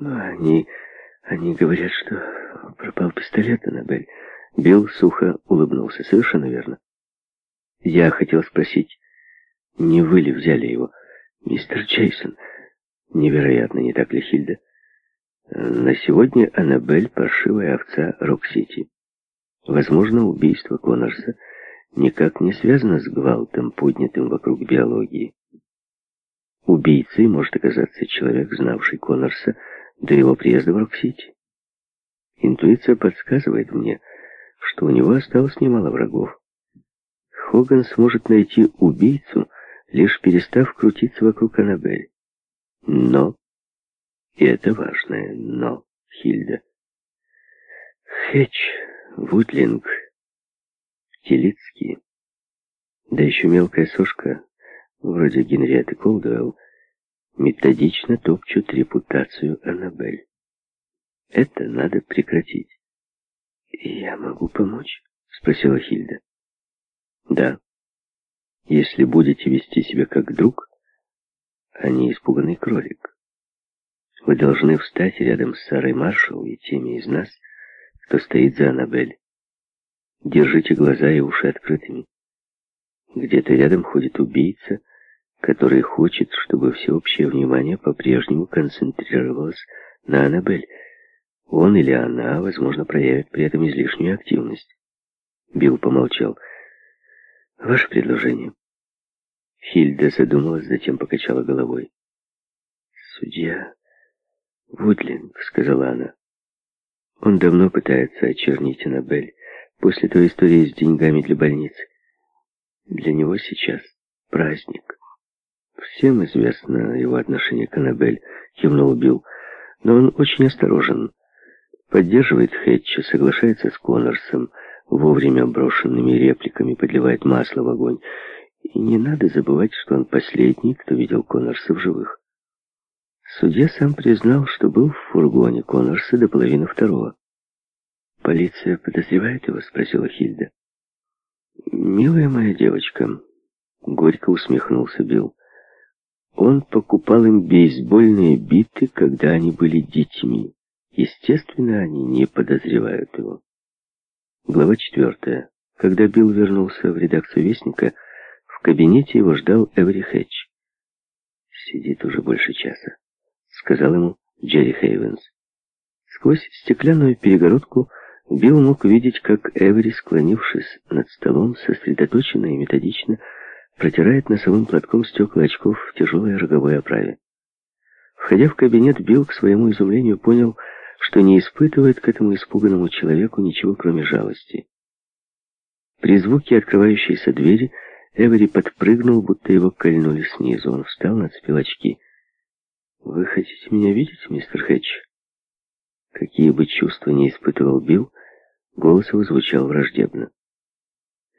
Ну, они... они говорят, что пропал пистолет, Аннабель. Билл сухо улыбнулся. Совершенно верно. Я хотел спросить, не вы ли взяли его? Мистер Джейсон. Невероятно, не так ли, Хильда? На сегодня Аннабель паршивая овца Рок-Сити. Возможно, убийство Коннорса никак не связано с гвалтом, поднятым вокруг биологии. Убийцей может оказаться человек, знавший Коннорса до его приезда в Рок-Сити. Интуиция подсказывает мне, что у него осталось немало врагов. Хоган сможет найти убийцу, лишь перестав крутиться вокруг Аннабель. Но, и это важное но, Хильда, Хэтч, Вудлинг, Телицкий, да еще мелкая сошка, вроде Генриетты Колдуэлл, методично топчут репутацию Аннабель. Это надо прекратить. «Я могу помочь?» — спросила Хильда. «Да. Если будете вести себя как друг, а не испуганный кролик. Вы должны встать рядом с Сарой Маршалл и теми из нас, кто стоит за Аннабель. Держите глаза и уши открытыми. Где-то рядом ходит убийца, который хочет, чтобы всеобщее внимание по-прежнему концентрировалось на Аннабель. Он или она, возможно, проявят при этом излишнюю активность. Билл помолчал. «Ваше предложение?» Хильда задумалась, затем покачала головой. «Судья Вудлинг», — сказала она. «Он давно пытается очернить Аннабель после той истории с деньгами для больницы. Для него сейчас праздник». «Всем известно его отношение к Аннабель», — кивнул Билл. «Но он очень осторожен. Поддерживает Хэтча, соглашается с Коннорсом, вовремя брошенными репликами подливает масло в огонь. И не надо забывать, что он последний, кто видел Коннорса в живых. Судья сам признал, что был в фургоне Коннорса до половины второго. «Полиция подозревает его?» — спросила Хильда. «Милая моя девочка», — горько усмехнулся Билл. Он покупал им бейсбольные биты, когда они были детьми. Естественно, они не подозревают его. Глава четвертая. Когда Билл вернулся в редакцию «Вестника», в кабинете его ждал Эвери Хэтч. «Сидит уже больше часа», — сказал ему Джерри Хейвенс. Сквозь стеклянную перегородку Билл мог видеть, как Эвери, склонившись над столом, сосредоточенно и методично, протирает носовым платком стекла очков в тяжелой роговой оправе. Входя в кабинет, Билл, к своему изумлению, понял, что не испытывает к этому испуганному человеку ничего, кроме жалости. При звуке открывающейся двери Эвери подпрыгнул, будто его кольнули снизу. Он встал, нацепил очки. «Вы хотите меня видеть, мистер Хэтч?» Какие бы чувства не испытывал Билл, голос его звучал враждебно.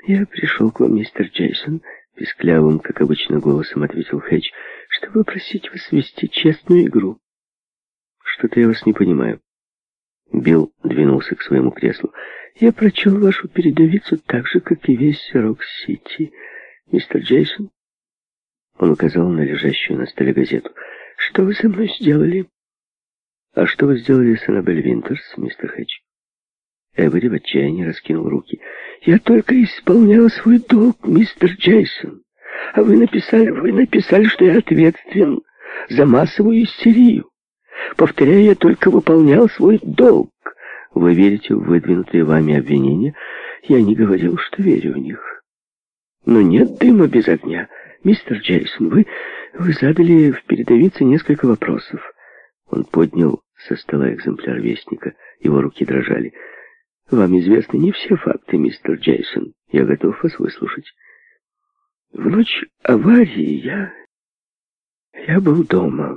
«Я пришел к вам, мистер Джейсон», — писклявым, как обычно, голосом ответил Хэтч, «чтобы просить вас вести честную игру». «Что-то я вас не понимаю». Билл двинулся к своему креслу. «Я прочел вашу передовицу так же, как и весь Рок-Сити. Мистер Джейсон?» Он указал на лежащую на столе газету. «Что вы со мной сделали?» «А что вы сделали с Аннабель Винтерс, мистер Хэтч?» Эвери в отчаянии раскинул руки. «Я только исполнял свой долг, мистер Джейсон. А вы написали, вы написали, что я ответственен за массовую истерию. Повторяю, я только выполнял свой долг. Вы верите в выдвинутые вами обвинения? Я не говорил, что верю в них. Но нет дыма без огня. Мистер Джейсон, вы, вы задали в передовице несколько вопросов. Он поднял со стола экземпляр вестника. Его руки дрожали. Вам известны не все факты, мистер Джейсон. Я готов вас выслушать. В ночь аварии я... Я был дома.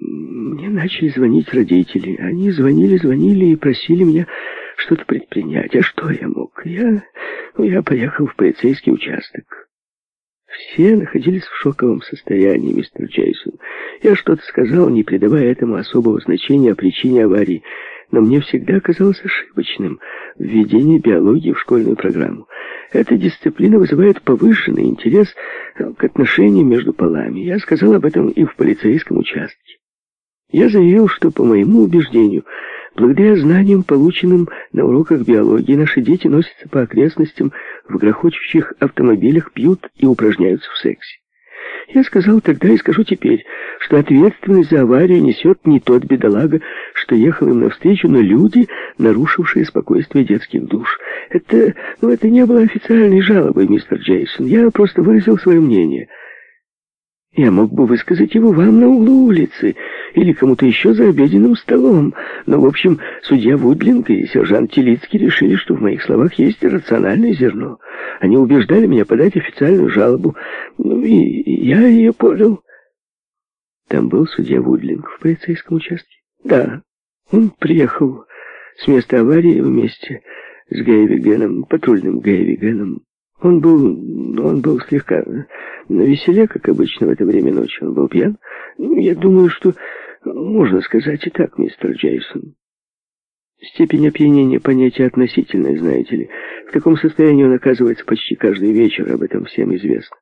Мне начали звонить родители. Они звонили, звонили и просили меня что-то предпринять. А что я мог? Я, ну, я поехал в полицейский участок. Все находились в шоковом состоянии, мистер Джейсон. Я что-то сказал, не придавая этому особого значения о причине аварии, но мне всегда казалось ошибочным введение биологии в школьную программу. Эта дисциплина вызывает повышенный интерес к отношениям между полами. Я сказал об этом и в полицейском участке. Я заявил, что, по моему убеждению, благодаря знаниям, полученным на уроках биологии, наши дети носятся по окрестностям в грохочущих автомобилях, пьют и упражняются в сексе. Я сказал тогда и скажу теперь, что ответственность за аварию несет не тот бедолага, что ехал им навстречу, но люди, нарушившие спокойствие детских душ. Это, ну, это не было официальной жалобой, мистер Джейсон. Я просто выразил свое мнение. Я мог бы высказать его вам на углу улицы или кому-то еще за обеденным столом, но, в общем, судья Вудлинг и сержант Телицкий решили, что в моих словах есть рациональное зерно. Они убеждали меня подать официальную жалобу, ну и я ее подал. Там был судья Вудлинг в полицейском участке? Да, он приехал с места аварии вместе с Гейвигеном, патрульным Гейвигеном. Он был, он был слегка на веселе, как обычно в это время ночи. Он был пьян. Ну, я думаю, что можно сказать и так, мистер Джейсон. Степень опьянения — понятие относительное, знаете ли. В таком состоянии он оказывается почти каждый вечер, об этом всем известно.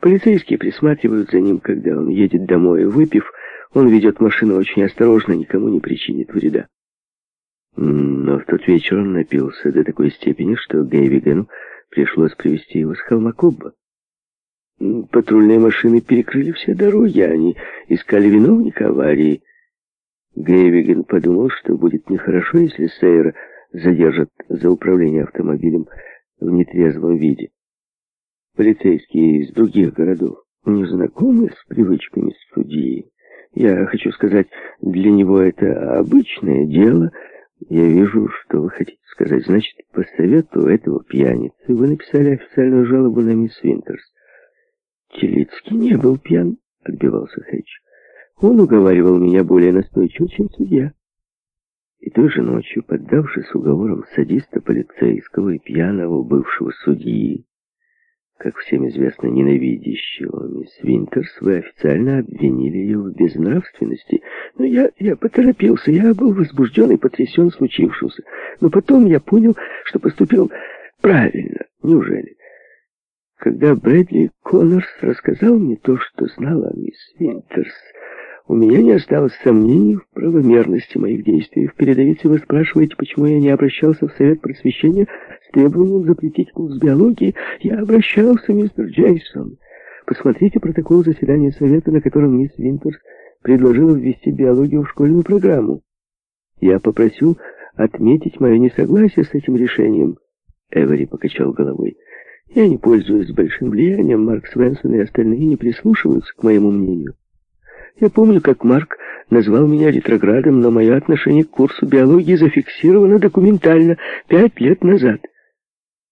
Полицейские присматривают за ним, когда он едет домой. Выпив, он ведет машину очень осторожно, никому не причинит вреда. Но в тот вечер он напился до такой степени, что Гейвигену пришлось привести его с холма Кобба. Патрульные машины перекрыли все дороги, они искали виновника аварии. Гейвиген подумал, что будет нехорошо, если Сейра задержат за управление автомобилем в нетрезвом виде. Полицейские из других городов не знакомы с привычками судьи. Я хочу сказать, для него это обычное дело. Я вижу, что вы хотите сказать. Значит, по совету этого пьяницы вы написали официальную жалобу на мисс Винтерс. Телицкий не был пьян, отбивался Хэтч. Он уговаривал меня более настойчиво, чем судья. И той же ночью, поддавшись уговорам садиста полицейского и пьяного бывшего судьи, как всем известно, ненавидящего мисс Винтерс, вы официально обвинили ее в безнравственности. Но я, я поторопился, я был возбужден и потрясен случившимся. Но потом я понял, что поступил правильно. Неужели? Когда Брэдли Коннорс рассказал мне то, что знала мисс Винтерс, у меня не осталось сомнений в правомерности моих действий. В передовице вы спрашиваете, почему я не обращался в Совет Просвещения требованием запретить курс биологии. Я обращался, мистер Джейсон. Посмотрите протокол заседания Совета, на котором мисс Винтерс предложила ввести биологию в школьную программу. Я попросил отметить мое несогласие с этим решением. Эвери покачал головой. Я не пользуюсь большим влиянием, Марк Свенсон и остальные не прислушиваются к моему мнению. Я помню, как Марк назвал меня ретроградом, но мое отношение к курсу биологии зафиксировано документально пять лет назад.